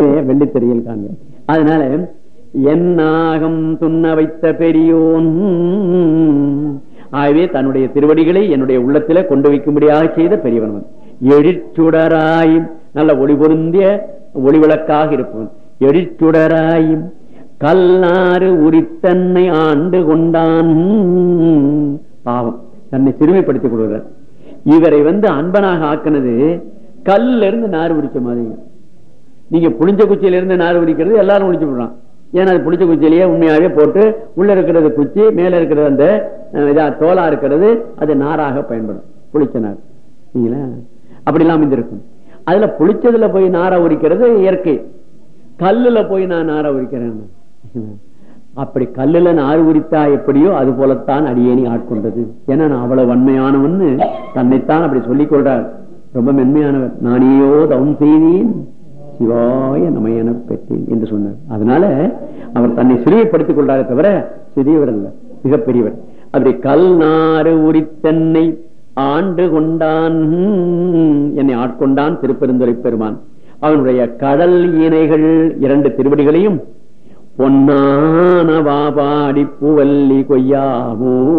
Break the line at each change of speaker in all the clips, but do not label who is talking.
வெள்ளி வெள்ளித்திரையில் காண்க அதனால என்னாகம் துண்ண வைத்த பெரியோன் ஆகவே தன்னுடைய திருவடிகளை என்னுடைய உள்ளத்தில கொண்டு வைக்கும்படியாக செய்த பெரியவன் அவன். எழிற்சுடராய் நல்ல ஒளி பொருந்திய ஒளி விளக்காக இருப்பவன். எழிற்சுடராயும் கல்லாறு உரித்தன்னை ஆண்டு கொண்டான். பாவம் தன்னை சிறுமைப்படுத்திக் கொள்கிறார். இவரை வந்து அன்பனாக ஆக்கினது கல்ல இருந்து நார் உரிச்ச மாதிரி நீங்க புளிஞ்ச குச்சியில இருந்து நார் உரிக்கிறது எல்லாரும் ஒழிச்சு விடுறான். ஏன்னா அது புளிச்ச குச்சியிலேயே உண்மையாவே போட்டு உள்ள இருக்கிறது குச்சி மேல இருக்கிறது அந்த இதா தோலா இருக்கிறது அது நாராக பயன்படும். புளிச்ச நார். அப்படிலாம் அப்படி எல்லாம் அமைந்திருக்கும். அதுல புளிச்சதுல போய் நாரை உரிக்கிறது இயற்கை. கல்லுல போய் நான் நாரை உரிக்கிறேன். அப்படி கல்லுல நார் உரித்தா எப்படியோ அது போலத்தான் அடியேனி ஆட்கொண்டது. ஏன்னா நான் அவ்வளவு வன்மையானவன்னு தன்னைத்தான் அப்படி சொல்லிக் கொள்றார். ரொம்ப மென்மையானவர். நானேயோ தவம் செய்தேன். சிவாய நமையன பெற்றேன் என்று சொன்னார். அதனால அவர் தன்னை சிறுமைப்படுத்திக் கொண்டாரே தவிர சிறியவர் அல்ல மிகப்பெரியவர். அப்படி கல் நாறு உரித்தன்னை ஆண்டு கொண்டான் என்னை ஆட்கொண்டான் திருப்பெருந்துரை பெருமான். அவனுடைய கடல் இணைகள் இரண்டு திருவடிகளையும் பொன்னான வாபாடி பூவல்லி கொய்யாவோ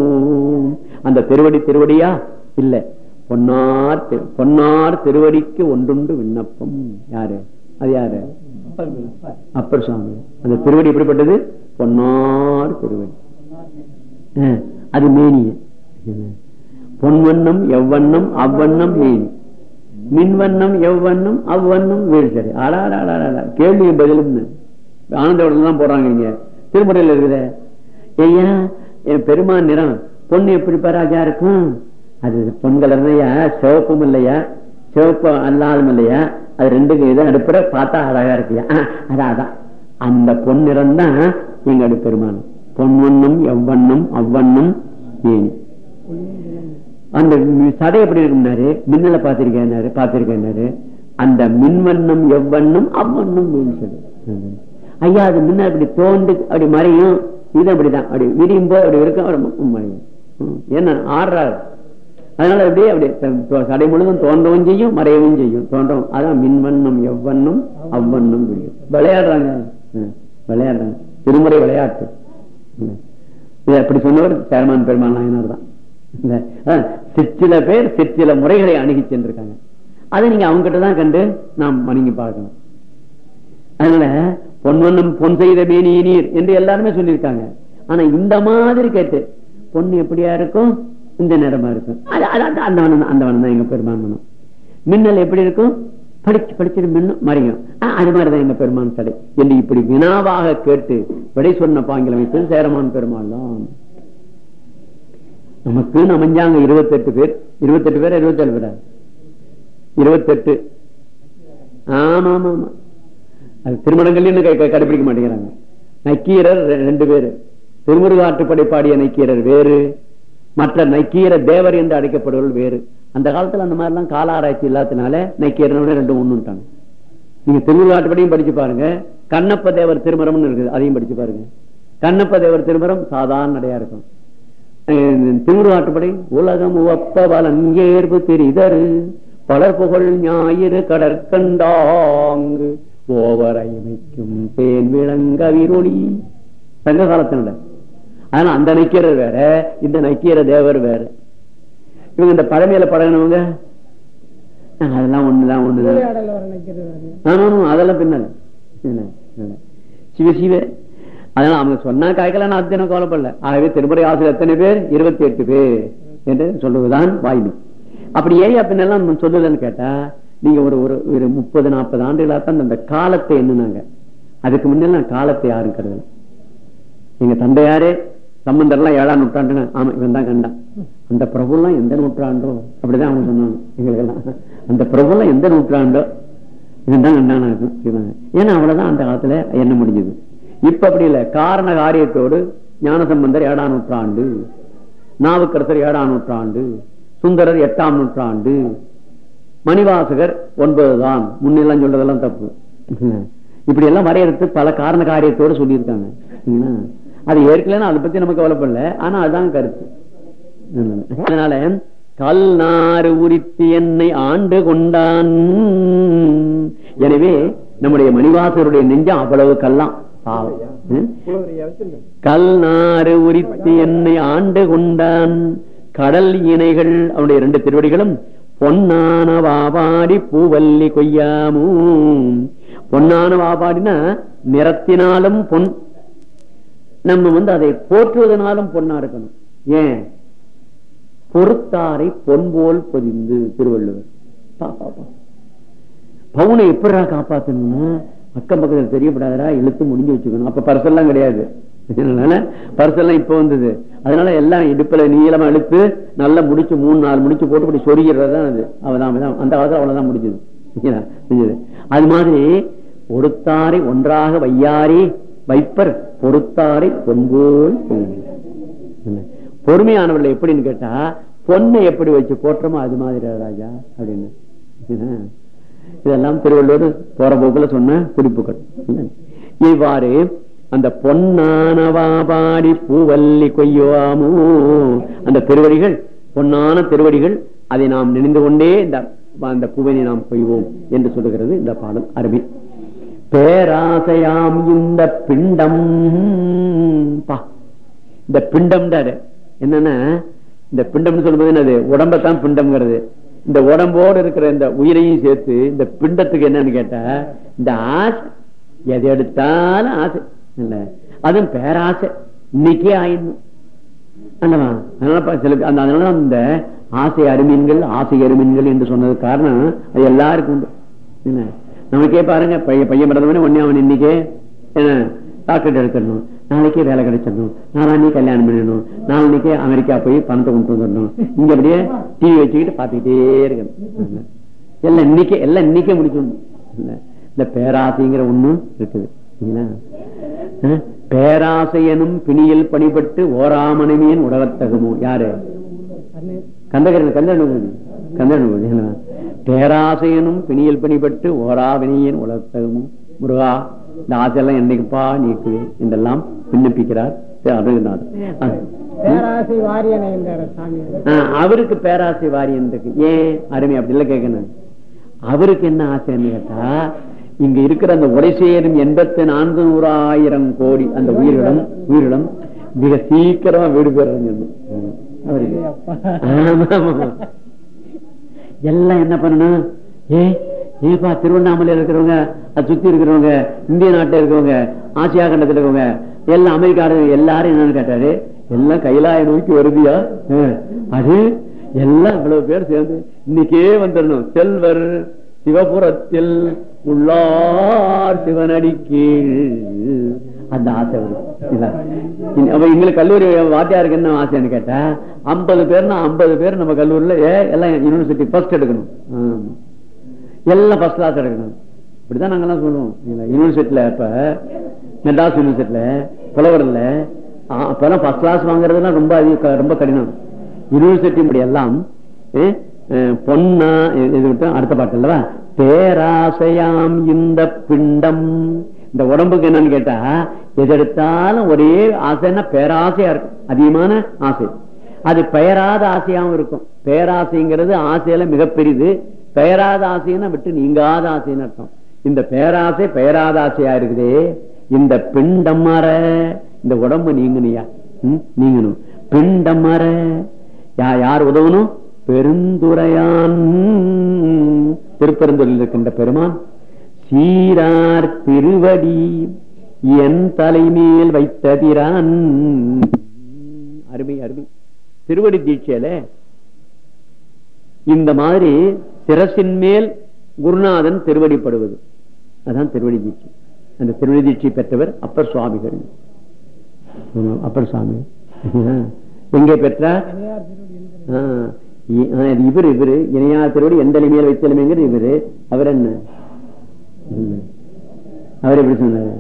அந்த திருவடி திருவடியா? இல்ல. பொன்னார் திரு- பொன்னார் திருவடிக்கு ஒன்றுண்டு விண்ணப்பம். யாரு? அது யாரு? அப்பர் சுவாமி அந்த திருவடி எப்படிப்பட்டது? பொன்னார் திருவடி. அது மேனிய. பொன்வண்ணம் எவ்வண்ணம் அவ்வண்ணம் மேனி மின்வண்ணம் எவ்வண்ணம் அவ்வண்ணம் வீழ்ச்சரி ஆடாடாடா கேள்வி பதிலும் ஆனந்தோட தான் போறாங்க இங்க. திருமுறையில் இருக்குதே. ஐயா என் பெருமான் நிறம். பொண்ணு எப்படி பராஜா இருக்கும்? அது பொன் கலர் இல்லையா சிவப்பும் இல்லையா? சிவப்பு அல்லாதும் இல்லையா? அது ரெண்டுக்கும் இதை நடுப்புற பார்த்தா அழகா இருக்கியா? அதான் அதான் அந்த பொன்னிறம் தான் எங்க பெருமான் பொன்வண்ணம் எவ்வண்ணம் அவ்வண்ணம் ஏனி அந்த சதை எப்படி இருக்கும்னாரு மின்னல பார்த்திருக்கேன்னாரு பாத்திருக்கேன்னாரு அந்த மின்வண்ணம் எவ்வண்ணம் அவ்வண்ணம் சொல்லு. ஐயா அது முன்ன அப்படி தோண்டு அப்படி மறையும். இது அப்படிதான். அப்படி விரியும் போது அப்படி இருக்கும். அப்படி மறையும். என்ன ஆடுறாரு அதனால அப்படியே அப்படி கடை சடை முழுதும் தோன்றவும் செய்யும் மறையவும் செய்யும். தோன்றவும். அதான் மின்வண்ணம் எவ்வண்ணம் அவ்வண்ணம் விளையாடுறாங்க. விளையாடுறாங்க. திருமுறை விளையாட்டு. அப்படி சொன்னவர் சேர்மான் பெருமான் நாயனார் தான். சிற்சில பேர் சிற்சில முறைகளை அணுகி சென்றிருக்காங்க. அதை நீங்க அவங்க கிட்ட தான் கண்டு நாம் வணங்கி பார்க்கணும். அதனால பொன்வண்ணம் பொன் செய்த மேனி நீர் என்று எல்லாருமே சொல்லியிருக்காங்க. ஆனா இந்த மாதிரி கேட்டு பொண்ணு எப்படியா இருக்கும்? இந்த நேரமா இருக்கும். அந்த வண்ணம் தான், அந்த வண்ணம் தான் எங்க பெருமான் வண்ணம் மின்னல் எப்படி இருக்கும்? படிச்சு படிச்சுட்டு மின்னும் மறையும். அது மாதிரிதான் எங்க பெருமான் தடை என்று இப்படி வினாவாக கேட்டு விடை சொன்ன பாங்கில் அமைப்பது சேரமான் பெருமாள்லாம் நமக்கு அமைஞ்சாங்க இருபத்தெட்டு பேர். இருபத்தெட்டு பேர் இருபத்தேழு பேரா? இருபத்தெட்டு. ஆமா ஆமா ஆமா அது திருமணங்கள்னு கடைபிடிக்க மாட்டேங்கிறாங்க. நக்கீரர் ரெண்டு பேரு. திருமுருகாற்றுப்படை பாடிய நக்கீரர் வேறு. மற்ற நக்கீர தேவர் என்று அழைக்கப்படுவர்கள் வேறு. அந்த காலத்துல அந்த மாதிரி எல்லாம் கால ஆராய்ச்சி இல்லாதனால நக்கீரனோட ரெண்டு ஒண்ணுட்டாங்க நீங்க திருவிழாட்டுப்படியும் படிச்சு பாருங்க. கண்ணப்ப தேவர் திருமரம்னு இருக்குது அதையும் படிச்சு பாருங்க. கண்ணப்ப தேவர் திருமரம் சாதாரண நடையா இருக்கும். திருமுருகாட்டுப்படை உலகம் உவப்ப வலங்கேர்வு திரிதரு பலர் புகழ் ஞாயிறு கடற்கண்டாங்கு ஓவரைமைக்கும் தேன் விளங்க விருளி. சங்க காலத்தினோட ஆனா அந்த நக்கீரர் வேற இந்த நக்கீர தேவர் வேற. இவங்க இந்த பழமையில பழகினவங்க? அதெல்லாம் ஒண்ணுதான் ஒண்ணுதான். அதெல்லாம் பின்னல். சிவ சிவ. அதனால அவங்க சொன்னா காய்க்கலாம் நான் அத்தனை கவலைப்படல. ஆகவே திருமுறை ஆசிரியர் எத்தனை பேர்? இருபத்தி எட்டு பேர். என்று சொல்லுவதுதான் வாய்மை. அப்படி ஏன் பின்னெல்லாம் சொல்லுதுன்னு கேட்டா நீங்க ஒரு ஒரு முப்பது நாற்பது ஆண்டுகளா தான் அந்த காலத்தை எண்ணுனாங்க. அதுக்கு முன்னெல்லாம் காலத்தை யாரும் கருதல. எங்க தந்தையாரே சம்பந்தர்லாம் ஏழாம் நூற்றாண்டுன்னு. ஆமா இவன் தான் கண்டான். அந்த பிரபுலாம் எந்த நூற்றாண்டோ? அப்படிதான் அவங்க சொன்னாங்க எங்களுக்கெல்லாம் அந்த பிரபுலாம் எந்த நூற்றாண்டோ? இவன் தான் கண்டானா இருக்கும் ஏன்னா அவ்வளவுதான் அந்த காலத்துல என்ன முடிஞ்சது. இப்ப அப்படி இல்லை. காரண காரியத்தோடு ஞானசம்பந்தர் ஏழாம் நூற்றாண்டு நாவுக்கரசர் ஏழாம் நூற்றாண்டு சுந்தரர் எட்டாம் நூற்றாண்டு மணிவாசகர் ஒன்பது தான் முன்னெல்லாம் சொல்றதெல்லாம் தப்பு. இப்படி எல்லாம் வரையறுத்து பல காரண காரியத்தோடு சொல்லியிருக்காங்க. அது ஏற்கனவே அதை பத்தி நமக்கு கவலைப்படல. ஆனா அதுதான் கருத்து. அதனால கல் நாறு உரித்து என்னை ஆண்டு கொண்டான். எனவே நம்முடைய மணிவாசருடைய நெஞ்சம் அவ்வளவு கல்லாம். பாவம். கல் நாறு உரித்து என்னை ஆண்டு கொண்டான். கடல் இணைகள் அவனுடைய ரெண்டு திருவடிகளும் பொன்னான வாபாடி பூவல்லி கொய்யாமும் பொன்னான வாபாடினா நிறத்தினாலும் பொன் நம்ம வந்து அதை போற்றுவதனாலும் பொண்ணா இருக்கணும். ஏன்? பொறுத்தாரை பொன் போல் பொதிந்து திருவள்ளுவர். பா, பவுனை எப்படிடா காப்பாத்தணும்னா? அக்கம் பக்கத்துல தெரியப்படாதடா இழுத்து முடிஞ்சு வச்சுக்கணும். அப்ப பரிசெல்லாம் கிடையாது. அதனால பரிசெல்லாம் இப்ப வந்தது. அதனால எல்லாம் இடுப்புல நீளமா இழுத்து நல்லா முடிச்சு மூணு நாலு முடிச்சு போட்டு இப்படி சொருகிறதான் அது. அவதான் அந்த காலத்துல அவ்வளவுதான் முடிஞ்சது. செஞ்சது அது மாதிரி ஒருத்தாரை ஒன்றாக வையாரி வைப்பர் பொறுத்தாரை பொன்போல் பொறுமையானவர்கள் எப்படின்னு கேட்டா பொண்ணை எப்படி வச்சு போற்றமோ அது மாதிரி ராஜா அப்படின்னு. இதெல்லாம் திருவள்ளுவர் போற போக்குல சொன்ன குறிப்புகள். இவ்வாறு அந்த பொன்னானவா பாடி பூவல்லி கொய்யோமோ அந்த திருவடிகள் பொன்னான திருவடிகள் அதை நாம் நினைந்து கொண்டே இந்த அந்த பூவனை நாம் கொய்வோம் என்று சொல்லுகிறது இந்த பாடல் அருமை. பேராசையாம் இந்த பிண்டம். பா. இந்த பிண்டம் என்னன்னா இந்த பிண்டம்னு சொல்லும்போது என்னது? உடம்பத்தான் பிண்டம்ங்கிறது. இந்த உடம்போடு இருக்கிற இந்த உயிரையும் சேர்த்து இந்த பிண்டத்துக்கு என்னன்னு கேட்டா இந்த ஆசை. எது எடுத்தாலும் ஆசை. இல்ல. அதுவும் பேராசை. இன்னைக்கே ஆயிடணும். அல்லவா? அதனால சில அந்த அதனால அந்த ஆசை அருமீன்கள் ஆசை அருமீன்கள் என்று சொன்னது காரணம் அது எல்லாருக்கும் உண்டு. என்ன நமக்கே பாருங்க பையன் பையன் பிறந்தவனே ஒன்னே அவன் இன்னைக்கே டாக்டர் எடுத்துடணும். நாளைக்கே வேலை கிடைச்சிடணும். நாளானே கல்யாணம் பண்ணணும் நாளைக்கே அமெரிக்கா போய் பணத்தை கொண்டு வந்துடணும். இங்க அப்படியே டிவி வச்சுக்கிட்டு பாத்துக்கிட்டே இருக்கணும். எல்லாம் இன்னைக்கே எல்லாம் இன்னைக்கே முடிச்சிடணும். இந்த பேராசைங்கிற ஒண்ணும் இருக்குது. பேராசையனும் பிணியில் பணிபட்டு ஓராமணிமியின் உடலத்தகுமோ? யாரு? கந்தகரன் கந்தன் கந்தன் பேராசையனும் பிணியில் பணிபட்டு ஓராவினியின் உலகத்தகுமோ. முருகா இந்த ஆசையெல்லாம் என்னைக்குப்பா நீக்குவே என்றெல்லாம் விண்ணப்பிக்கிறார் அவருக்கு பேராசை வாரியன் இருக்கு. ஏன்? அருமை அப்படி இல்ல கேட்கணும். அவருக்கு என்ன ஆசைன்னு கேட்டா இங்க இருக்கிற அந்த உரை சேரும் எண்பத்தி நான்கு நூறாயிரம் கோடி அந்த உயிரிடம் உயிரிடம் மிக சீக்கிரமா வீடு பெறணும் அவருக்கு. எல்லாம் என்ன பண்ணணும்? ஏ ஏப்பா திருவண்ணாமலையில இருக்கிறவங்க அதை சுத்தி இருக்கிறவங்க இந்திய நாட்டில் இருக்கிறவங்க ஆசியா கண்டத்துல இருக்கிறவங்க எல்லாம் அமெரிக்காரங்க எல்லாரும் என்னன்னு கேட்டாரு? எல்லாம் கைலாய நோக்கி வருதியா? அது எல்லாம் இவ்வளவு பேர் சேர்ந்து இன்னைக்கே வந்துடணும் செல்வர் சிவபுரத்தில் உள்ளார் சிவனடி கீழ் அந்த ஆசை வரும் அப்ப எங்களுக்கு கல்லூரி வாத்தியாருக்கு என்ன ஆசைன்னு கேட்டா ஐம்பது பேர்னா ஐம்பது பேர் நம்ம கல்லூரியில ஏ, எல்லாம் யூனிவர்சிட்டி ஃபர்ஸ்ட் எடுக்கணும். எல்லாம் ஃபர்ஸ்ட் கிளாஸ் எடுக்கணும். இப்படிதான் நாங்கெல்லாம் சொல்லுவோம். யூனிவர்சிட்டியில இப்ப மெட்ராஸ் யூனிவர்சிட்டியில புலவரில் அப்பெல்லாம் ஃபர்ஸ்ட் கிளாஸ் வாங்குறதுலாம் ரொம்ப அதிக ரொம்ப கடினம். யூனிவர்சிட்டி இப்படி எல்லாம் ஏ, அஹ், பொன்னா இது அடுத்த பாட்டு அல்லவா பேராசையாம் இந்த பிண்டம். இந்த உடம்புக்கு என்னன்னு கேட்டா எது எடுத்தாலும் ஒரே ஆசைன்னா பேராசையா இருக்கும். அதிகமான ஆசை. அது பெயராத ஆசையாவும் இருக்கும். பேராசைங்கிறது ஆசையில மிகப்பெரிது பெயராத ஆசைன்னா விட்டு நீங்காத ஆசைன்னு அர்த்தம். இந்த பேராசை பெயராத ஆசையா இருக்குதே. இந்த பிண்டம் மர இந்த உடம்பு நீங்கணுயா நீங்கணும். பிண்டம் மர யா- யார் உதவணும்? பெருந்துரையான். திருப்பெருந்துறையில் இருக்கின்ற பெருமான். சீரார் திருவடி என் தலைமேல் வைத்ததிரான். அருமை அருமை. திருவடி தீட்சையில இந்த மாதிரி சிரசின் மேல் குருநாதன் திருவடிப்படுவது. அதான் திருவடி தீட்சை. அந்த திருவடி தீட்சை பெற்றவர் அப்பர் சுவாமிகள். ஆமா, அப்பர் சுவாமி. எங்க பெற்றார்? ஆ, இ- இவரு இவரு. இணையா திருவடி எந்த நிலைமையில் வைத்தலைமைங்கிறது இவரு. அவர் என்ன? அவர் எப்படி சொன்னாரு?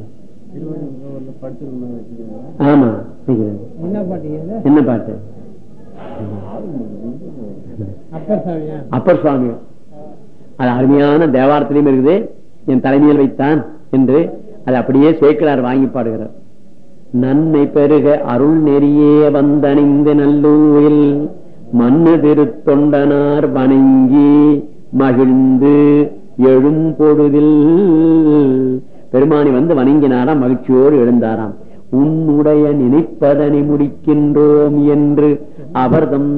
ஆமா.
என்ன
பாட்டு
அப்பர்
சுவாமி அது அருமையான தேவாரத்திலையும் இருக்குது. என் தலைமையில் வைத்தான் என்று அது அப்படியே சேக்கிலார் வாங்கி பாடுகிறார். நன்மை பெருக அருள் நெறியே வந்தணிந்து நல்லூரில் மண்ணு திருத்தொண்டனார் வணங்கி மகிழ்ந்து எழும் பொழுதில். பெருமானி வந்து வணங்கினாராம் மகிழ்ச்சியோடு எழுந்தாராம். உன்னுடைய நினைப்பதனை முடிக்கின்றோம் என்று அவர்தம்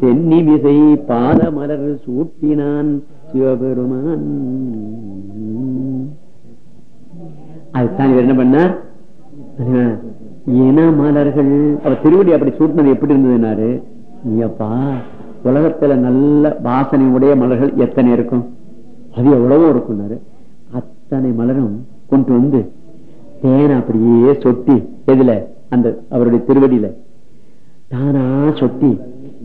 சென்னி விசை பாதமலர் சூட்டினான் சிவபெருமான். அதுதான் இவர் என்ன பண்ணார்? இன மலர்கள். அவர் திருவடி அப்படி சூட்டினது எப்படி இருந்ததுனாரு நீப்பா உலகத்துல நல்ல வாசனை உடைய மலர்கள் எத்தனை இருக்கும்? அது எவ்வளவோ இருக்கும்னாரு அத்தனை மலரும் கொண்டு வந்து தேனை அப்படியே சொட்டி எதுல? அந்த அவருடைய திருவடியில. தானா சொட்டி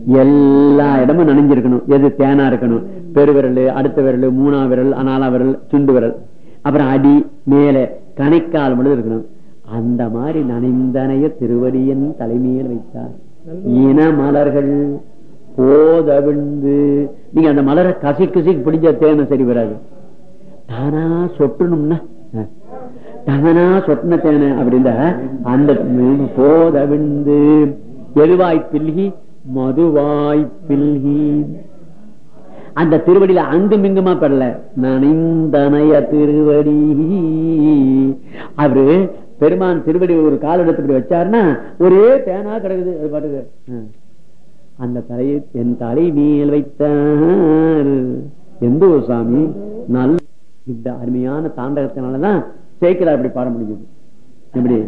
எல்லா இடமும் நனைஞ்சிருக்கணும். எது தேனா இருக்கணும்? பெருவிரல் அடுத்த விரல் மூணா விரல் அனாலா விரல் சுண்டு விரல். அப்புறம் அடி மேல கணைக்கால் முழுது இருக்கணும். அந்த மாதிரி நனைந்தனைய திருவடியின் தலைமையில் வைத்தார். இன மலர்கள். போதவிழ்ந்து நீங்க அந்த மலரை கசி கசிக்கு பிடிச்ச தேனை சரி வராது. தானா சொட்டணும்னா தானா சொட்டின தேனை அப்படின்னா அந்த போதவிழ்ந்து எருவாய் பில்கி மதுவாய் பில்கி. அந்த திருவடியில அங்கும் இங்குமா பெறல. நனைந்தனைய திருவடி. அவரு பெருமான் திருவடி ஒரு கால் எடுத்து வச்சாருன்னா ஒரே தேனா கிடக்குது. அது பாட்டுக்கு அந்த தலையை என் தலை மேல் வைத்தார். எந்த ஒரு சாமி நல்ல இந்த அருமையான தாண்டகத்தினாலதான் சேர்க்கிறார் அப்படி பாட முடிஞ்சது. எப்படி?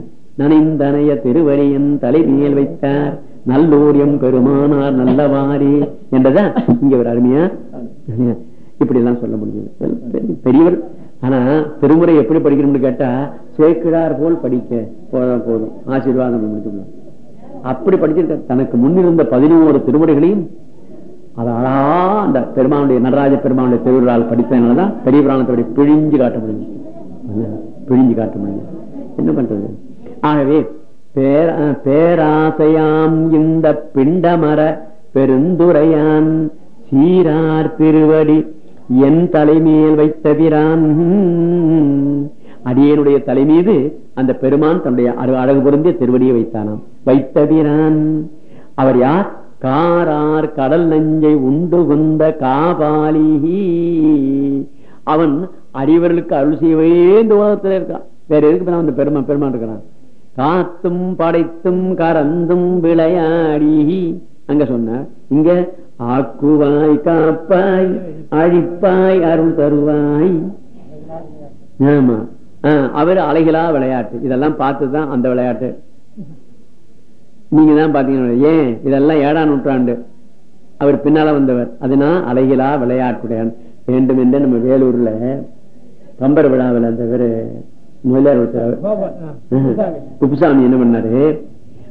நனைந்தனைய திருவடியன் தலை மேல் வைத்தார். நல்லூரியம் பெருமானார் நல்லவாரி என்றதான் இங்க ஒரு அருமையா இப்படி எல்லாம் சொல்ல முடிஞ்சது. பெரியவர் ஆனா திருமுறை எப்படி படிக்கணும்னு கேட்டா சேக்கிரார் போல் படிக்க போதும். ஆசீர்வாதம் முடிச்சுக்கலாம் அப்படி படிச்சிருக்க தனக்கு முன்னிருந்த பதினோரு திருமுறைகளையும் அழகா அந்த பெருமானுடைய நடராஜ பெருமானுடைய திருவிழால் படித்ததுனாலதான் பெரிய புராணத்தோட பிழிஞ்சு காட்ட முடிஞ்சு பிழிஞ்சு காட்ட முடிஞ்சு என்ன பண்றது? ஆகவே பேராசையாம் இந்த பிண்டமர பெருந்துரையான் சீரார் திருவடி என் தலைமையில் வைத்தவிரான் அடியனுடைய தலை மீது அந்த பெருமான் தன்னுடைய அழகு பொருந்திய திருவடியை வைத்தானாம். வைத்தபிரான் அவர் யார்? காரார் கடல் நஞ்சை உண்டு கொந்த காபாலி அவன் அடிவர்களுக்கு அருள் செய்யவே இந்த உலகத்தில் இருக்கான். வேற எதுக்கு அந்த பெருமா பெருமான் இருக்கிறான். காத்தும் படைத்தும் கறந்தும் விளையாடி அங்க சொன்ன இங்க ஆக்குவாய் காப்பாய் அழிப்பாய் அருள் தருவாய். ஆமா. அவர் அலைகளா விளையாட்டு. இதெல்லாம் பார்த்துதான் அந்த விளையாட்டு. நீங்க தான் பாத்தீங்கன்னா ஏன்? இதெல்லாம் ஏழாம் நூற்றாண்டு. அவர் பின்னால வந்தவர். அதுனா அலைகளா விளையாட்டுடையான். வேண்டும் என்று நம்ம வேலூர்ல கம்பர் விழாவில் அந்த பேரு முதலியார் குப்புசாமி என்ன பண்ணாரு?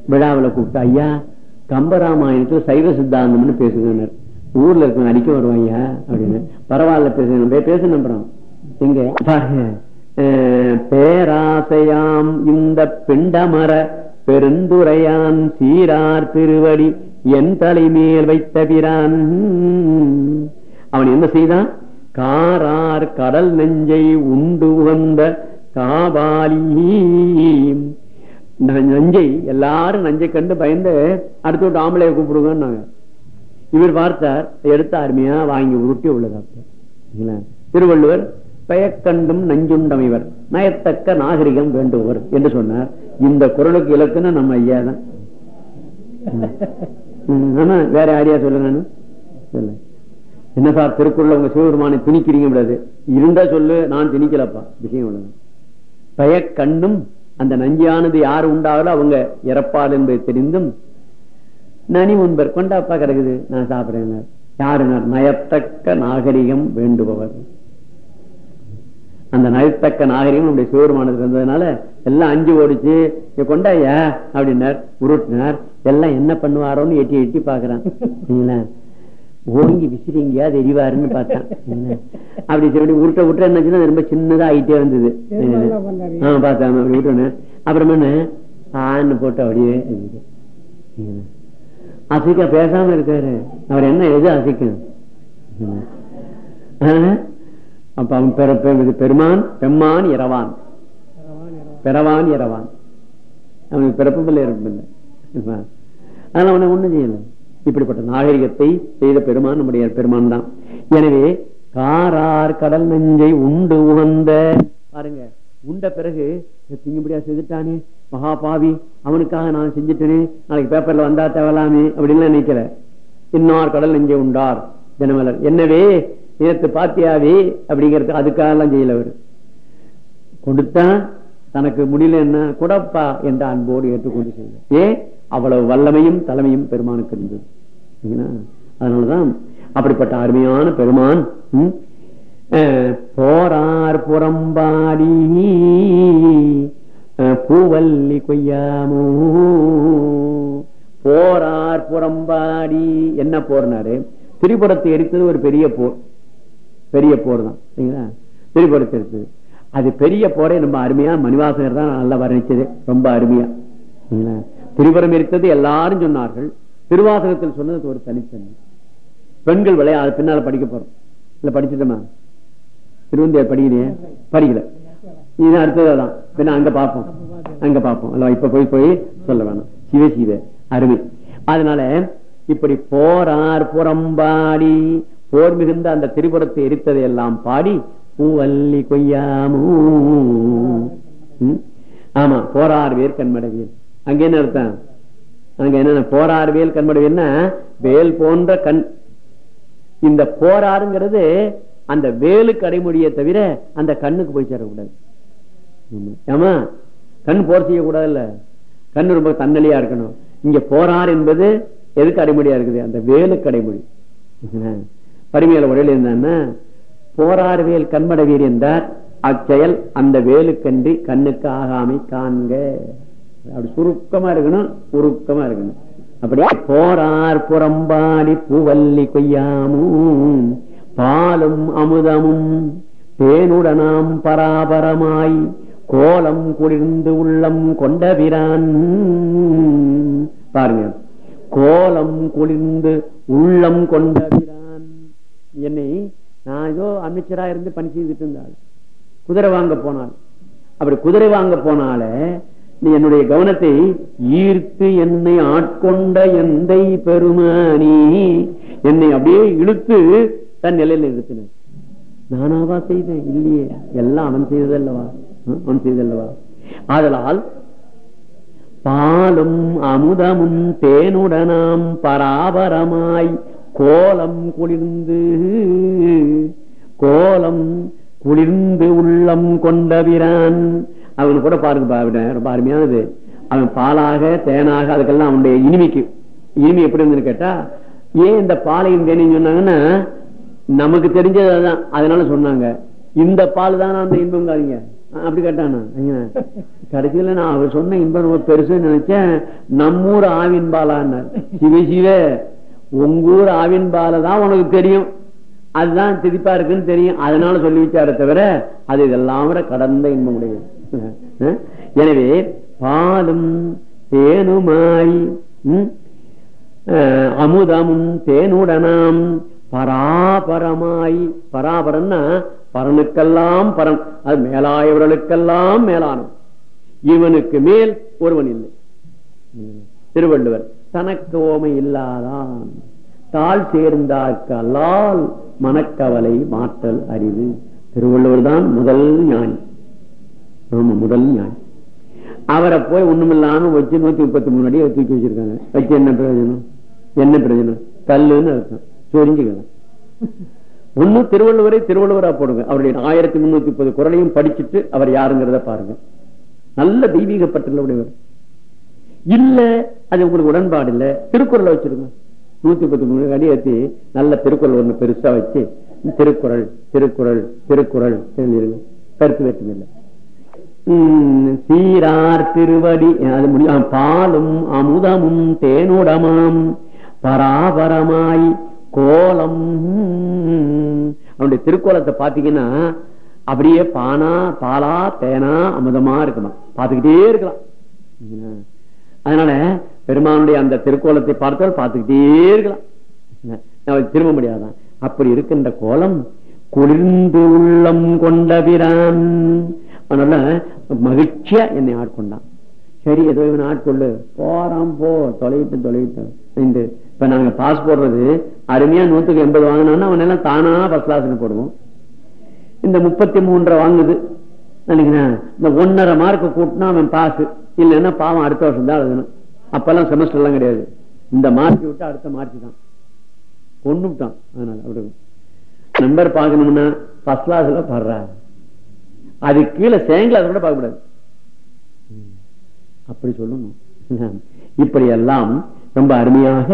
விழாவில் கூப்பிட்டு ஐயா கம்பராமாயணத்துல சைவ சித்தாந்தம்னு பேசுகிறார் ஊர்ல இருக்க அடிக்க வருவான் ஐயா அப்படின்னு. பரவாயில்ல பேசுங்க பேச நம்புறோம். எங்க? பேராசையாம் இந்த பிண்டமர பெருந்துரையான் சீரார் திருவடி என் தலைமேல் வைத்த பிரான். அவன் என்ன செய்தான்? காரார் கடல் நெஞ்சை உண்டு உகந்த காபாலி நஞ்சை எல்லாரும் நஞ்சை கண்டு பயந்து அடுத்து விட்டு ஆம்பளை கூப்பிடுங்க இவர் பார்த்தார் எடுத்த அருமையா வாங்கி உருட்டி உள்ளதா திருவள்ளுவர் பெயக்கண்டும் நஞ்சுண்டமைவர் நயத்தக்க நாகரிகம் வேண்டுவர் என்று சொன்னார். இந்த குரலுக்கு இலக்குன்னு நம்ம ஐயா தான். ஆனா வேற யாரையா சொல்ல நானு? சொல்ல. என்ன சார் திருக்குறள் உங்க சிவபெருமானை திணிக்கிறீங்க முடியாது இருந்தா சொல்லு நான் திணிக்கலப்பா. விஷயம் உள்ளது பெயக்கண்டும் அந்த நஞ்சியானது யாரு உண்டாவதோ அவங்க இறப்பால் என்பதை தெரிந்தும் நனி முன்பர் கொண்டாப்பா கிடக்குது. நான் சாப்பிடுறேன். யாரு நயத்தக்க நாகரிகம் வேண்டுபவர். அந்த நயத்தக்க நாகரிகம் நம்முடைய சிவருமானது இருந்ததுனால எல்லாம் அஞ்சு ஓடிச்சு கொண்டாயா? அப்படின்னார். உருட்டினார். எல்லாம் என்ன பண்ணுவாரோன்னு எட்டி எட்டி பாக்குறான் ஓங்கி விசிறிங்க அது எரிவாருன்னு பார்த்தான். அப்படி சரி உருட்ட உருட்ட என்ன ரொம்ப சின்னதா ஆயிட்டே வந்தது. ஆஹ் பார்த்தேன். அப்படி விட்டுனேன் அப்புறமா என்ன ஆன்னு போட்டு அப்படியே அசைக்க பேசாம இருக்காரு. அவர் என்ன எது அசைக்கும் அவன் பெருமான் பெம்மான் இரவான். பெறவான் இரவான். அவனுக்கு பிறப்பும் இல்லை அதனால அவனை ஒண்ணும் செய்யல. இப்படிப்பட்ட நாகரிகத்தை செய்த பெருமான் நம்முடைய பெருமான் தான். எனவே காரார் கடல் நெஞ்சை உண்டு உகந்த பாருங்க உண்ட பிறகு திங்குபடியா செஞ்சுட்டானே மகாபாவி அவனுக்காக நான் செஞ்சுட்டேனே? நாளைக்கு பேப்பர்ல வந்தா தேவலாமே அப்படின்னு நினைக்கல. இன்னார் கடல் நெஞ்சை உண்டார் தினமலர். என்னவே நேற்று பாத்தியாவி அப்படிங்கிறது அதுக்காக எல்லாம் செய்யல அவரு. கொடுத்தா தனக்கு முடியல என்ன? குடப்பா என்ற அன்போடு ஏற்றுக்கொண்டு செய்தார் ஏன் அவ்வளவு வல்லமையும் தலைமையும் பெருமானுக்கு இருந்தது. அதனாலதான் அப்படிப்பட்ட அருமையான பெருமான் ம், போரார் புறம்பாடி பூவல்லி கொய்யாமோ போரார் புறம்பாடி என்ன போறனாரு திரிபுரத்தை எரித்தது ஒரு பெரிய போர். பெரிய போர் தான். சரிங்களா? திரிபுரத்தை அது பெரிய போரை நம்ம அருமையா மணிவாசகர் தான் நல்லா வர்ணிச்சது. ரொம்ப அருமையா. திரிபுரம் எரித்தது எல்லாரும் சொன்னார்கள். திருவாசகத்தில் சொன்னது ஒரு தனித்தன்மை. பெண்கள் விளையா பின்னால படிக்க போறோம். இல்ல படிச்சுட்டோமா? திருவந்தியார் படிக்கிறேன் படிக்கல. இது அடுத்ததான் பின்ன அங்க பார்ப்போம். அங்க பார்ப்போம். அல்ல இப்ப போய் போய் சொல்ல வேணாம். சிவ சிவ. அருமை. அதனால இப்படி போரார் புறம்பாடி போர் மிகுந்த அந்த திரிபுரத்தை எரித்ததை எல்லாம் பாடி பூவல்லி கொய்யாமூ. ஆமா போரார் வேர் கண்மடவியல் அங்க என்ன அர்த்தம்? அங்க என்ன போரார் வேல் கண்மடவியல்னா வேல் போன்ற கண். இந்த போராருங்கிறது அந்த வேலுக்கு அடைமொழியை தவிர அந்த கண்ணுக்கு போய் சேரக்கூடாது. ஆமா. ஏமா கண் போர் செய்யக்கூடாதுல்ல? கண் ரொம்ப தன்னலியா இருக்கணும். இங்க போரார் என்பது எதுக்கு அடைமொழியா இருக்குது? அந்த வேலுக்கு அடைமொழி. பரிமையில உரையில் இருந்தான்னா போரார் கண்மடவீர் என்றார். அச்செயல் அந்த வேலுக்கன்றி கண்ணுக்கு ஆகாமை காண்க. அப்படி சுருக்கமா இருக்கணும் உருக்கமா இருக்கணும். அப்படியே போரார் புறம்பாடி பூவல்லி கொய்யாமும் பாலும் அமுதமும் தேனுடனாம் பராபரமாய் கோலம் குளிர்ந்து உள்ளம் கொண்ட பிரான் பாருங்க கோலம் குளிர்ந்து உள்ளம் கொண்ட என்னை நான் ஏதோ அமைச்சரா இருந்து பணி செய்துட்டு இருந்தாள். குதிரை வாங்க போனாள். அப்படி குதிரை வாங்க போனால நீ என்னுடைய கவனத்தை ஈர்த்து என்னை ஆட்கொண்ட எந்தை பெருமானி என்னை அப்படியே இழுத்து தன் நிலையில நிறுத்தின நானாவா செய்தேன்? இல்லையே. எல்லாம் அவன் செய்ததல்லவா? அவன் செய்தல்லவா? ஆதலால் பாலும் அமுதமும் தேனுடனாம் பராபரமாய் கோலம் குளிர்ந்து கோலம் குளிர்ந்து உள்ளம் கொண்டபிரான் அவன் கூட பாருங்க ரொம்ப அருமையானது. அவன் பாலாக தேனாக அதுக்கெல்லாம் அவனுடைய இனிமைக்கு இனிமை எப்படி இருந்துன்னு கேட்டா ஏன் இந்த பாலையும் தேனையும் சொன்னாங்கன்னா நமக்கு தெரிஞ்சது அதான் அதனால சொன்னாங்க. இந்த பால் தான் அந்த இன்பம் காரிங்க அப்படி கேட்டானா? கடைசியில நான் அவர் சொன்ன இன்பம் பெருசுன்னு நினைச்சேன். நம்மூர் ஆவின் பாலான்னார். சிவ சிவ. உங்கூர் ஆவின் பாலை தான் உனக்கு தெரியும். அதுதான் திதிப்பா இருக்குன்னு தெரியும். அதனால சொல்லி வச்சார தவிர அது இதெல்லாம் விட கடந்த இன்பம் உடையது. எனவே பாலும் தேனுமாய் அமுதமும் தேனுடனாம். பராபரமாய் பராபரம்னா பரனுக்கெல்லாம் பரன் அது மேலாயவர்களுக்கெல்லாம் மேலானவன் இவனுக்கு மேல் ஒருவன் இல்லை. திருவள்ளுவர். தனக்கு ஓமை இல்லாதான். தாழ் சேர்ந்தார்க்கு மனக்கவலை மாற்றல் அறிவு. திருவள்ளுவர் தான் முதல் ஞானி. ஆமா முதல் ஞானி. அவரை போய் ஒண்ணுமில்லாம வச்சு நூத்தி முப்பத்தி மூணு அடியை தூக்கி வச்சிருக்காங்க. வச்சு என்ன பிரயோஜனம்? என்ன பிரயோஜனம்? கல்லுன்னு அர்த்தம். சொரிஞ்சுக்கலாம் ஒண்ணு திருவள்ளுவரை திருவள்ளுவரா போடுங்க. அவருடைய ஆயிரத்தி முன்னூத்தி முப்பது குரலையும் படிச்சுட்டு அவர் யாருங்கிறத பாருங்க. நல்ல தெய்வீகப்பட்டுள்ள உடையவர் இல்ல அது உங்களுக்கு உடன்பாடு இல்ல. திருக்குறளை வச்சிருங்க. நூத்தி பத்து மூணு அடி ஏற்றி நல்ல திருக்குறள் ஒண்ணு பெருசா வச்சு திருக்குறள் திருக்குறள் திருக்குறள் எழுதிருங்க. கருத்து வேற்றுமை இல்லை. உம், சீரார் திருவடி அது முடியும் பாலும் அமுதமும் தேனுடமாம். பராபரமாய் கோலம். அவனுடைய திருக்கோலத்தை பாத்தீங்கன்னா அப்படியே பானா பாலா தேனா அமுதமா இருக்கலாம் பாத்துக்கிட்டே இருக்கலாம். அதனால பெருமானுடைய அந்த திருக்கோலத்தை பார்த்தால் பார்த்துக்கிட்டே இருக்கலாம். திரும்ப முடியாதான். அப்படி இருக்கின்ற கோலம் குளிர்ந்து உள்ளம் கொண்ட பிரான் அதனால மகிழ்ச்சியா என்னை ஆட்கொண்டான். சரி ஏதோ இவன் ஆட்கொள்ளு. போறான் போ. தொலைவிட்டு தொலைவிட்டு. இப்ப நாங்க பாஸ் போடுறது அருமையா நூத்துக்கு எண்பது வாங்கினான்னா அவன் எல்லாம் தானா ஃபர்ஸ்ட் கிளாஸ்னு போடுவோம். இந்த முப்பத்தி மூன்றரை வாங்குது. நினைக்கிறேன் இந்த ஒன்னரை மார்க் கூட்டினா அவன் பாஸ் இல்லைன்னா பாவம் அடுத்த வருஷம் தான் எழுதணும். அப்பெல்லாம் செமஸ்டர் எல்லாம் கிடையாது. இந்த மார்க் விட்டு அடுத்த மார்க் தான். கொண்டுட்டான் அதனால அப்படி நம்பர் பார்க்கணும்னா ஃபர்ஸ்ட் கிளாஸ்ல படுறா அது கீழே செகண்ட் கிளாஸ் கூட பார்க்க கூடாது அப்படி சொல்லணும். இப்படி எல்லாம் ரொம்ப அருமையாக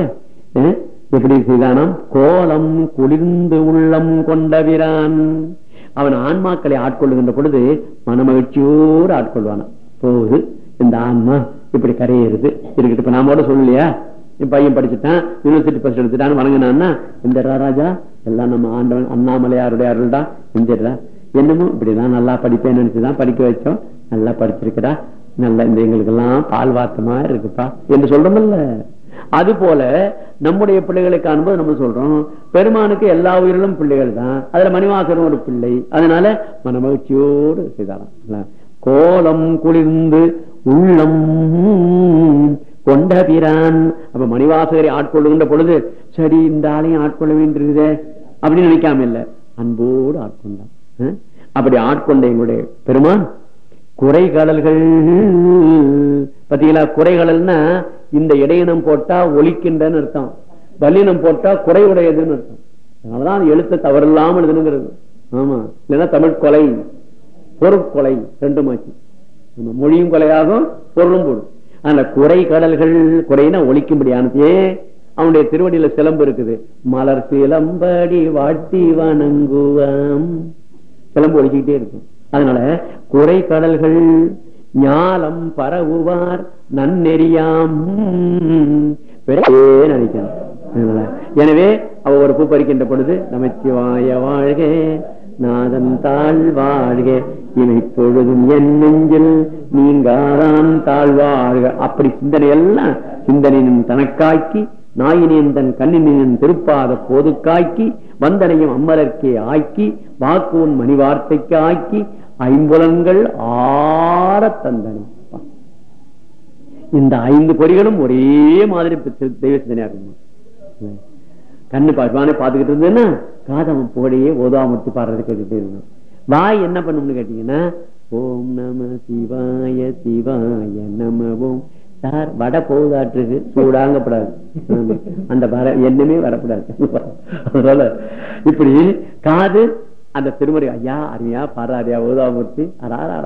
அஹ், எப்படி செய்தானாம்? கோலம் குளிர்ந்து உள்ளம் கொண்டவிரான் அவன் ஆன்மாக்களை ஆட்கொள்ளுகின்ற பொழுது மனமகிழ்ச்சியோடு ஆட்கொள்வானான் போகுது இந்த ஆன்மா இப்படி கரையிறது. இருக்கட்டும் இப்ப நாமோட சொல்லலையா? என் பையன் படிச்சுட்டான் யூனிவர்சிட்டி பஸ்ட் எடுத்துட்டான்னு வணங்கினான்னா இந்த ராஜா எல்லாம் நம்ம ஆண்டவன் அண்ணாமலையாருடைய அருள்டா செஞ்சிடா என்னமோ இப்படிதான் நல்லா படிப்பேன் நினைச்சுதான் படிக்க வச்சோம். நல்லா படிச்சிருக்கடா. நல்லா இந்த எங்களுக்கு எல்லாம் பால் வாத்தமா இருக்குப்பா என்று சொல்றோம்ல அது போல நம்முடைய பிள்ளைகளை காணும்போது நம்ம சொல்றோம் பெருமானுக்கு எல்லா உயிரிலும் பிள்ளைகள் தான். அதுல மணிவாசனும் ஒரு பிள்ளை. அதனால மனமகிழ்ச்சியோடு செய்தாராம். கோலம் குளிர்ந்து உள்ளம் கொண்ட பிரான் அப்ப மணிவாசகரை ஆட்கொள்ளுகின்ற பொழுது சரி இந்த ஆளையும் ஆட்கொள்ள வேண்டியிருக்குதே அப்படின்னு நினைக்காம இல்ல. அன்போடு ஆட்கொண்டான். அப்படி ஆட்கொண்ட எங்களுடைய பெருமான் குறைகடல்கள். பாத்தீங்களா குறைகடல்னா இந்த இடையினம் போட்டா ஒலிக்கின்றன்னு அர்த்தம். வல்லினம் போட்டா குறைவுடையதுன்னு அர்த்தம். அதனாலதான் எழுத்து தவறில்லாமல் எழுதுனுங்கிறது. ஆமா இல்லைன்னா தமிழ் கொலை பொருட்கொலை ரெண்டுமாச்சு. மாச்சு மொழியும் கொலையாகும் பொருளும் போடும். அந்த குறை கடல்கள் குறைனா ஒழிக்கும்படியானதே அவனுடைய திருவடியில சிலம்பு இருக்குது. மலர் சிலம்படி வாட்டி வணங்குவம். சிலம்பு ஒழிச்சுக்கிட்டே இருக்கும். அதனால குறை கடல்கள் ஞாலம் பரவுவார் நன்னெறியாம். பெரிய நினைக்கணும் அதனால, எனவே அவ ஒரு பூ பறிக்கின்ற பொழுது நமச்சிவாய வாழ்க. நாதன் தாழ்வாழ்க. இவை பொழுதும் என் நெஞ்சில் நீங்காதான் தாழ்வாழ்க. அப்படி சிந்தனை எல்லாம் சிந்தனையின் தனக்காக்கி நாயினியன் தன் கண்ணினின் திருப்பாத போது காக்கி வந்தனையும் அம்மலர்க்கே ஆக்கி வாக்குவன் மணி வார்த்தைக்கு ஆக்கி ஐம்புலங்கள் ஆற தந்தனை. இந்த ஐந்து பொறிகளும் ஒரே மாதிரி தெய்வ சிந்தனையா இருக்கணும் கண்ணு பாட்டுவானே பாத்துக்கிட்டு இருந்தேன்னா காதவன் போடையே ஓதாமூர்த்தி பாடுறது கேட்டுட்டு இருக்கணும் வாய் என்ன பண்ணும்னு கேட்டீங்கன்னா ஓம் நம சிவாய சிவாய நம ஓம் சார் வடை போகுதாற்றுக்கு சூடாங்கப்படாது. அந்த வர என்னமே வரக்கூடாது. அதனால இப்படி காது அந்த திருமறை ஐயா அருமையா பாடுறாரியா ஓதாமூர்த்தி. அராரா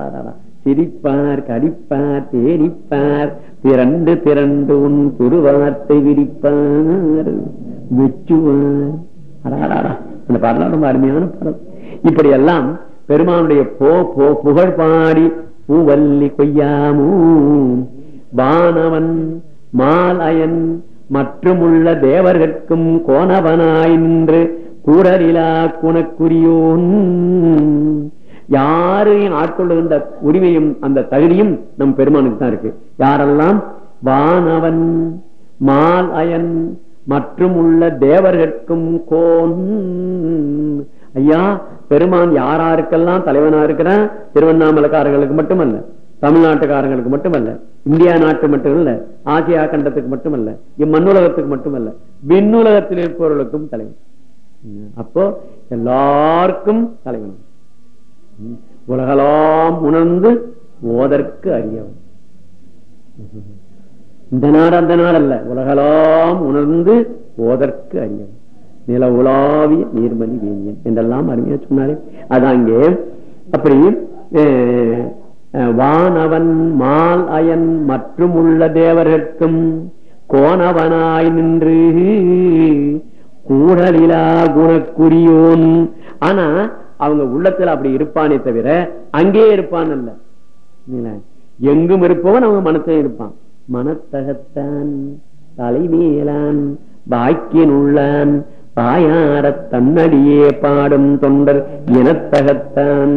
சிரிப்பார் கடிப்பார் தேடிப்பார் திரண்டு திரண்டு உன் திருவார்த்தை விரிப்பார். மெச்சுவார் அந்த பாடலாம் ரொம்ப அருமையான பாடல். இப்படி எல்லாம் பெருமானுடைய போ போ புகழ் பாடி பூவல்லி கொய்யாமூ. வானவன் மாலயன் மற்றுமுள்ள தேவர்கட்கும் கோணவனாய் நின்று கூடலிலா குணக்குரியோன் யாரையும் ஆட்கொள்ளுகின்ற உரிமையும் அந்த தகுதியும் நம் பெருமானுக்கு தான் இருக்கு. யாரெல்லாம்? வானவன் மால் அயன் மற்றும் உள்ள தேவர்கட்கும் கோன். ஐயா பெருமான் யாராருக்கெல்லாம் தலைவனா இருக்கிறான் திருவண்ணாமலைக்காரர்களுக்கு மட்டுமல்ல தமிழ்நாட்டுக்காரங்களுக்கு மட்டுமல்ல இந்தியா நாட்டு மட்டும் இல்ல ஆசியா கண்டத்துக்கு மட்டுமல்ல இம்மண்ணுலகத்துக்கு மட்டுமல்ல விண்ணுலகத்தில் இருப்பவர்களுக்கும் தலைவன். அப்போ எல்லாருக்கும் தலைவன். உலகலாம் உணர்ந்து ஓதற்கு அறியவன் இந்த நாடு அந்த நாடு அல்ல உலகலாம் உணர்ந்து ஓதற்கு அறியவன் நில உலாவிய நீர்மதி வேதியன் என்றெல்லாம் அருமையா சொன்னாரே. அதாங்க அப்படி அஹ், வானவன் மால் அயன் மற்றும் உள்ள தேவர்கட்கும் கோணவனாய் நின்று கூடலிலா குணக்குரியோன் ஆனா அவங்க உள்ளத்துல அப்படி இருப்பானே தவிர அங்கே இருப்பான் அல்ல. எங்கும் இருப்பவன் அவங்க மனத்திலும் இருப்பான். மனத்தகத்தான் தலைமேலான் பாக்கியன் உள்ளான் பாயாரத் தன்னடியே பாடும் தொண்டர் இனத்தகத்தான்.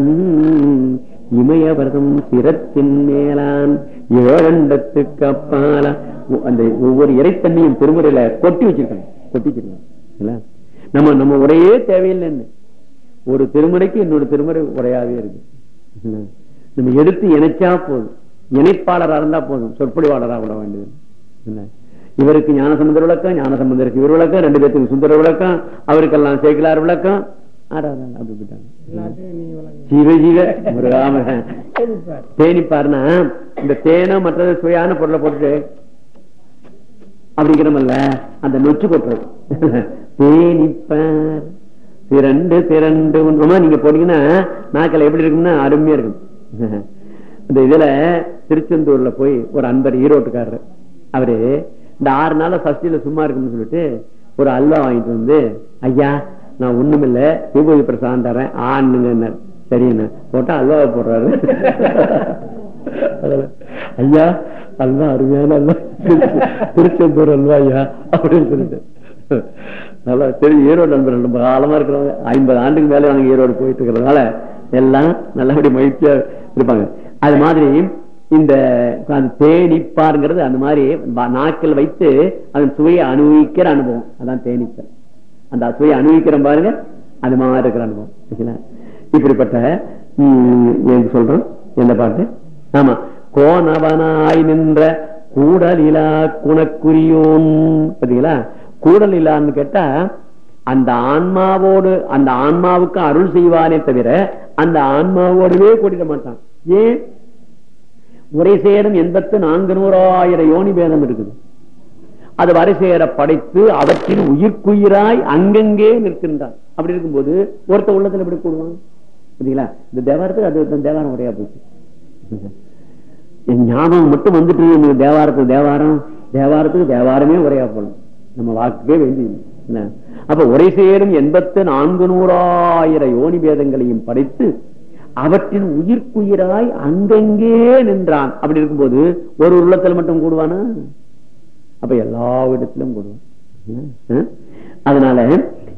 இமயவரதம் சிரத்தின் மேலான் ஏழண்டத்துக்கு அப்பால அந்த ஒவ்வொரு இறைத்தண்ணியும் திருமுறையில கொட்டி வச்சிருக்காங்க. கொட்டி வச்சிருக்காங்க. நம்ம நம்ம ஒரே தேவையில்லைன்னு ஒரு திருமுறைக்கு இன்னொரு திருமுறை உரையாகவே இருக்கு. நம்ம எடுத்து இணைச்சா போதும். இணைப்பாளராக இருந்தா போதும். சொற்பொழிவாளராக விட வேண்டியது. என்ன? இவருக்கு ஞானசம்பந்தர் விளக்கம் ஞான ஞானசம்பந்தருக்கு இவர் விளக்கம் ரெண்டு பேருக்கு சுந்தர விளக்கம் அவருக்கெல்லாம் சேக்கிலார் விளக்கம். ஆடா, இந்த தேனை மற்றது சுவையான பொருளை போட்டு அப்படிங்கிறமல்ல அந்த நொச்சு கொட்டுறது தேனிப்பார். திரண்டு திரண்டு ஒன்றுமா நீங்க போனீங்கன்னா நாக்கள் எப்படி இருக்கும்னா அருமையா இருக்கும். இந்த இதுல திருச்செந்தூர்ல போய் ஒரு அன்பர் ஈரோட்டுக்காரர். அவரு இந்த ஆறு நாள சஷ்டியில சும்மா இருக்குன்னு சொல்லிட்டு ஒரு அல்வா வாங்கிட்டு வந்து ஐயா நான் ஒண்ணுமில்ல விபூதி பிரசாதம் தரேன் ஆண்ணுங்க சரின்னு போட்டா அல்வாவை போடுறாரு. ஐயா அல்வா அருமையான அல்வா. திருச்செந்தூர் அல்வா ஐயா அப்படின்னு சொல்லிட்டு. நல்லா தெரியும் ஈரோடு நண்பர்கள் ரொம்ப காலமா இருக்கிறவங்க. ஐம்பது ஆண்டுக்கு மேலே அவங்க ஈரோடு போயிட்டு இருக்கிறதுனால எல்லாம் நல்லபடி மகிழ்ச்சியா இருப்பாங்க. அது மாதிரி இந்த தேனிப்பாருங்கிறது அந்த மாதிரி வ- நாக்கில் வைத்து அதன் சுவையை அனுபவிக்கிற அனுபவம். அதான் தேனிப்பார் அந்த சுவையை அனுபவிக்கிற பாருங்க அது மாதிரி இருக்கிற அனுபவம். இப்படிப்பட்ட சொல்றோம்? எந்த பாட்டு? ஆமா. கோணவனாய் நின்ற கூடலிலா குணக்குரியோன். பாத்தீங்களா? கூடல் இல்லான்னு கேட்டா அந்த ஆன்மாவோடு அந்த ஆன்மாவுக்கு அருள் செய்வானே தவிர அந்த ஆன்மாவோடவே கூட்டிட மாட்டான். ஏன்? உரை சேரும் எண்பத்து நான்கு நூறாயிரம் யோனி பேதம் இருக்குது. அது வரை சேர படைத்து அவற்றின் உயிர்க்குயிராய் அங்கங்கே நிற்கின்றான். அப்படி இருக்கும்போது ஒருத்த உள்ளத்துல எப்படி கூடுவான்? சரிங்களா இந்த தேவாரத்துக்கு அது தேவாரம் உரையா போச்சு. என் ஞாபகம் மட்டும் வந்துட்டு தேவாரத்துக்கு தேவாரம் தேவாரத்துக்கு தேவாரமே உரையா போகணும். நம்ம வாக்குக்கே வேண்டியது என்ன? அப்ப உரை சேரும் எண்பத்து நான்கு நூறாயிர யோனி பேதங்களையும் படைத்து அவற்றின் உயிர்க்குயிராய் அங்கெங்கே நின்றான். அப்படி இருக்கும்போது ஒரு உள்ளத்தில் மட்டும் கூடுவானா? அப்ப எல்லா இடத்திலும் கூடுவான். அதனால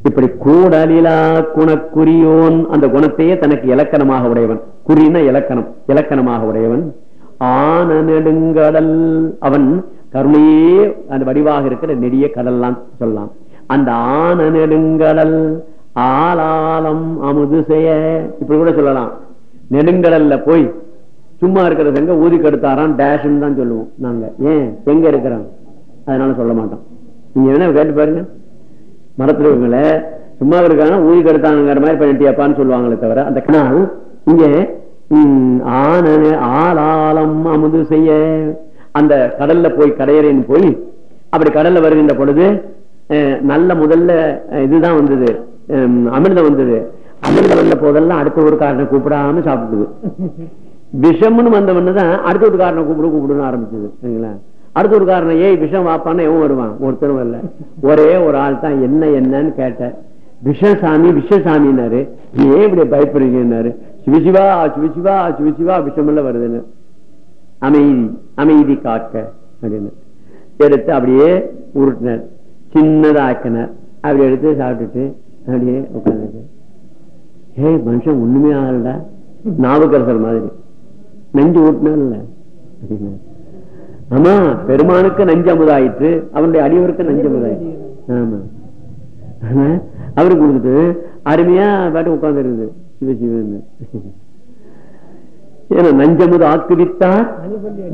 இப்படி கூடலிலா குணக்குரியோன் அந்த குணத்தையே தனக்கு இலக்கணமாக உடையவன். குறின இலக்கணம். இலக்கணமாக உடையவன். ஆன நெடுங்கடல் அவன் கருணையே அந்த வடிவாக இருக்கிற நெடிய கடல்லாம் சொல்லலாம். அந்த ஆன நெடுங்கடல் ஆளாலம் அமுது செய்ய. இப்படி கூட சொல்லலாம். நெடுங்கடல்ல போய் சும்மா இருக்கிறது எங்க ஊதி கெடுத்தாராம் டேஷ்ன்னு தான் சொல்லுவோம் நாங்க. ஏன்? எங்க இருக்கிறோம்? அதனால சொல்ல மாட்டோம். நீங்க என்ன கேட்டு பாருங்க. மரத்துல சும்மா இருக்காங்க ஊதி கெடுத்தாங்கிற மாதிரி பண்ணிட்டியாப்பான்னு சொல்லுவாங்களே தவிர அந்த கனால் இங்க ஆன ஆனன ஆளாலம் அமுது செய்ய. அந்த கடல்ல போய் கடையறேன்னு போய் அப்படி கடல்ல வருகின்ற பொழுது அஹ், நல்ல முதல்ல இதுதான் வந்தது. அமிர்தம் வந்தது. அமிர்தம் வந்த போதெல்லாம் அடுத்த ஒரு காரனை கூப்பிடாம சாப்பிடுது விஷம்னு வந்த தான் அடுத்த ஒரு காரனை கூப்பிடு கூப்பிடுன்னு ஆரம்பிச்சது சரிங்களா? அடுத்த ஒரு காரணம் ஏய் விஷம் வாப்பான்னு எவன் வருவான்? ஒருத்தரும் வரல. ஒரே ஒரு ஆள் தான் என்ன என்னன்னு கேட்டேன். விஷசாமி விஷசாமின்னாரு. ஏன் இப்படி பயப்படுறீங்கன்னாரு சிவசிவா சிவசிவா சிவசிவா விஷமெல்லாம் வருதுன்னு. அமைதி அமைதி காக்க அப்படின்னு. எடுத்து அப்படியே உருட்டினர். சின்னதாக்கினர். அப்படி எடுத்து சாப்பிட்டுட்டு அப்படியே உட்காந்துட்டு ஏய் மனுஷன் ஒண்ணுமே ஆகலடா. நாவுக்கரசர் மாதிரி. நெஞ்சு ஊட்டினான்ல. ஆமா பெருமானுக்கு நஞ்சு அமுதாயிற்று. அவனுடைய அடிவருக்கு நஞ்சு அமுதாயிற்று. ஆமா. அவரு அவருக்கு கொடுத்துட்டு அருமையா பாட்டு உட்கார்ந்து இருக்குது சிவசிவன் ஏன்னா நஞ்சமுது ஆக்குவித்தார்.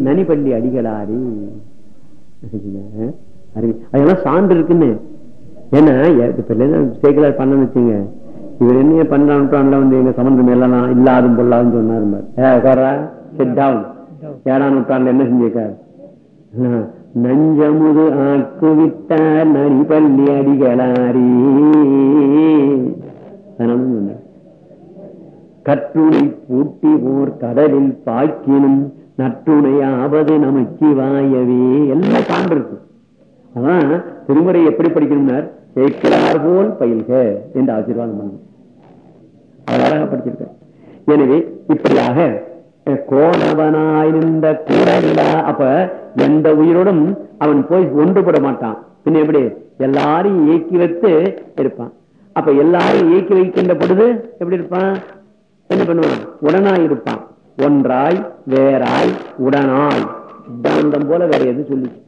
நனிப்பள்ளி அடிகளாரி. அதெல்லாம் சான்று இருக்குன்னு. ஏன்னா சேக்கலார் பண்ண வச்சுங்க. இவர் என்ன பன்னெண்டாம் நூற்றாண்டுல வந்து எங்க சம்பந்தம் எல்லாம் இல்லாதும் பொல்லாதுன்னு சொன்னார் ஏழாம் நூற்றாண்டுல என்ன செஞ்சிருக்காரு? நஞ்சமுது ஆக்குவித்தார் நனிப்பள்ளி அடிகளாரி. அதனால கற்றுணை பூட்டி ஓர் கடலில் பாய்க்கினும் நற்றுணையாவது வாயவே எல்லாம் சான்று அதான் திருமுறை எப்படி படிக்கணும்னார்? சேக்கிரார் போல் பயில்க என்று ஆசீர்வாதம் பண்ணணும் அழகாக படிச்சிருக்க எனவே இப்படியாக கோணவனாயிருந்த கூடலிலா அப்ப எந்த உயிரோடும் அவன் போய் ஒன்றுபட மாட்டான். பின்ன எப்படி? எல்லாரையும் இயக்கி வைத்து இருப்பான். அப்ப எல்லாரையும் இயக்கி வைக்கின்ற பொழுது எப்படி இருப்பான்? என்ன பண்ணுவான்? உடனாய் இருப்பான் ஒன்றாய் வேறாய் உடனாய். சித்தாந்தம் போல வேற எது சொல்லிச்சு?